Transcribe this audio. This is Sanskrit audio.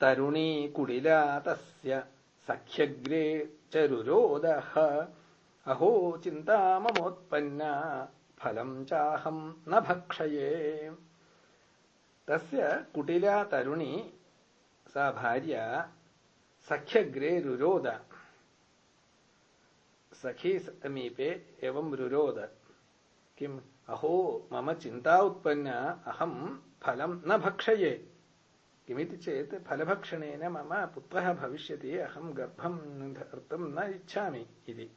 तरुणी कुडिला तस्य सख्यग्रे चरुरोदः। अहो चिन्ता ममोत्पन्ना फलम् चाहम् न भक्षये। तस्य कुटिला तरुणी सा भार्या सख्यग्रे रुरोद। सखी समीपे एवं रुरोद। किम्? अहो मम चिन्ता उत्पन्ना अहम् फलम् न भक्षये किमिति चेत् फलभक्षणेन मम पुत्रः भविष्यति अहम गर्भम् धर्तुम् न इच्छामि इति।